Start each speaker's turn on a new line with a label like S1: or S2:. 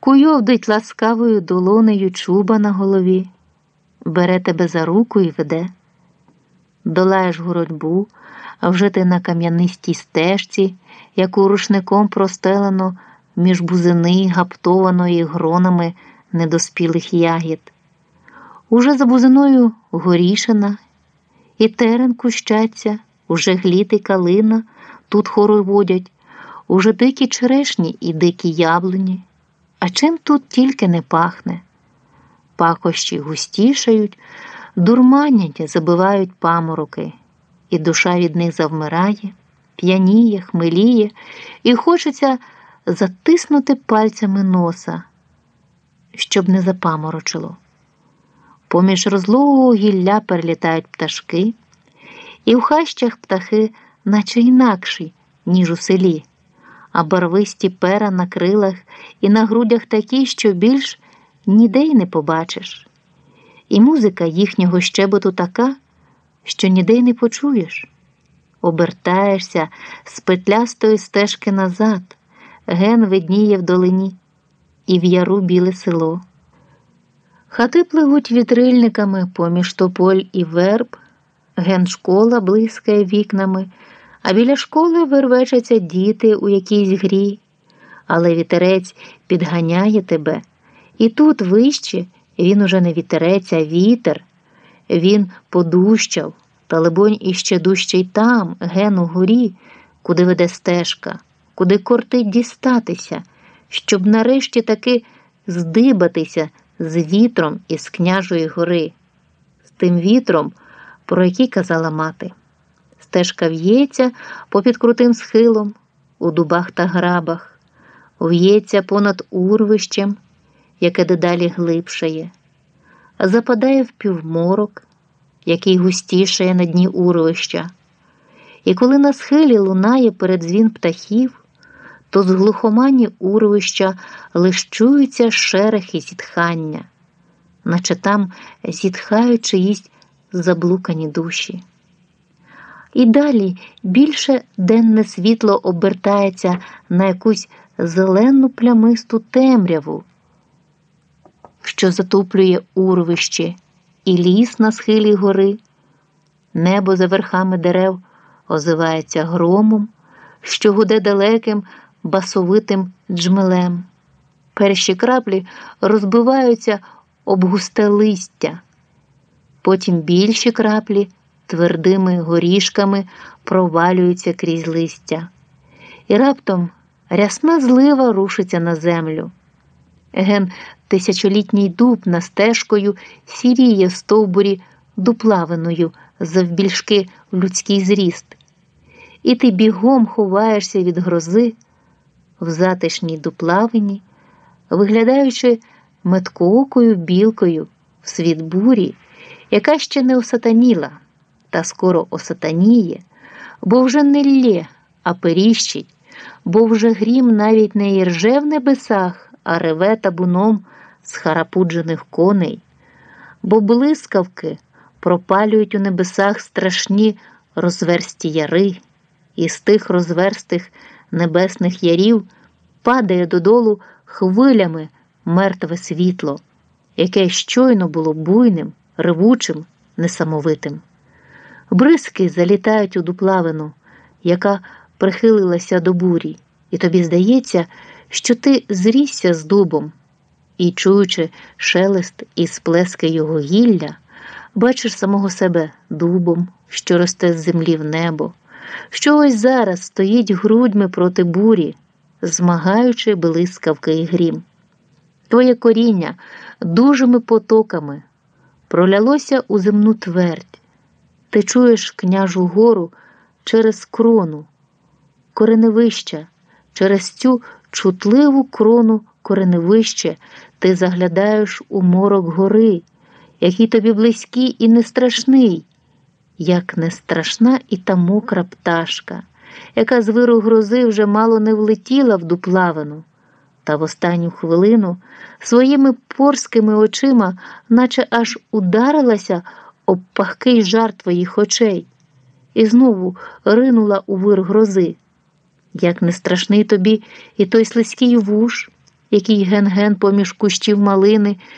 S1: куйовдить ласкавою долонею чуба на голові, бере тебе за руку і веде. Долаєш городьбу, а вже ти на кам'янистій стежці, яку рушником простелено між бузини, гаптованої гронами недоспілих ягід. Уже за бузиною горішина, і терен кущаться, уже гліт і калина тут хороводять, уже дикі черешні і дикі яблуні. А чим тут тільки не пахне? Пахощі густішають, дурманять, забивають памороки, і душа від них завмирає, п'яніє, хмеліє, і хочеться затиснути пальцями носа, щоб не запаморочило. Поміж розлогого гілля перелітають пташки, і в хащах птахи, наче інакші, ніж у селі, а барвисті пера на крилах і на грудях такі, що більш ніде й не побачиш. І музика їхнього щеботу така, що ніде й не почуєш. Обертаєшся з петлястої стежки назад, ген видніє в долині, і в яру біле село. Хати пливуть вітрильниками поміж тополь і верб, ген школа блискає вікнами, а біля школи вервечаться діти у якійсь грі, але вітерець підганяє тебе. І тут вище він уже не вітерець, а вітер. Він подущав, та, либонь, іще дужчий там, ген у горі, куди веде стежка, куди кортить дістатися, щоб нарешті таки здибатися з вітром із княжої гори, з тим вітром, про який казала мати. Стежка в'ється попід крутим схилом, у дубах та грабах, в'ється понад урвищем, яке дедалі глибшає, западає в півморок, який густішає на дні урвища. І коли на схилі лунає передзвін птахів, то з глухомані урвища лиш чуються шерех і зітхання, наче там зітхають чиїсь заблукані душі. І далі більше денне світло обертається на якусь зелену плямисту темряву, що затуплює урвище, і ліс на схилі гори, небо за верхами дерев озивається громом, що гуде далеким басовитим джмелем. Перші краплі розбиваються об густе листя, потім більші краплі твердими горішками провалюються крізь листя, і раптом рясна злива рушиться на землю. Ген тисячолітній дуб на стежкою сіріє стовбурі дуплавиною завбільшки в людський зріст, і ти бігом ховаєшся від грози в затишній дуплавині, виглядаючи меткоокою білкою в світ бурі, яка ще не осатаніла, та скоро осатаніє, бо вже не лє, а періщить, бо вже грім навіть не ірже в небесах, а реве табуном з харапуджених коней, бо блискавки пропалюють у небесах страшні розверсті яри, і з тих розверстих небесних ярів падає додолу хвилями мертве світло, яке щойно було буйним, ревучим, несамовитим. Бризки залітають у дуплавину, яка прихилилася до бурі, і тобі здається, що ти зрісся з дубом, і, чуючи шелест і сплески його гілля, бачиш самого себе дубом, що росте з землі в небо що ось зараз стоїть грудьми проти бурі, змагаючи блискавки і грім. Твоє коріння дужими потоками пролялося у земну твердь. Ти чуєш княжу гору через крону, кореневища, через цю чутливу крону кореневище. Ти заглядаєш у морок гори, який тобі близький і не страшний як не страшна і та мокра пташка, яка з виру грози вже мало не влетіла в дуплавину, та в останню хвилину своїми порськими очима, наче аж ударилася об пахкий жар твоїх очей, і знову ринула у вир грози. Як не страшний тобі і той слизький вуш, який ген-ген поміж кущів малини